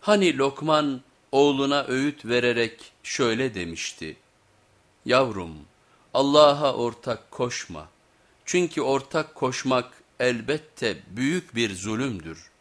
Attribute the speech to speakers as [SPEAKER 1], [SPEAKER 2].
[SPEAKER 1] Hani Lokman oğluna öğüt vererek şöyle demişti. Yavrum Allah'a ortak koşma. Çünkü ortak koşmak elbette büyük bir zulümdür.''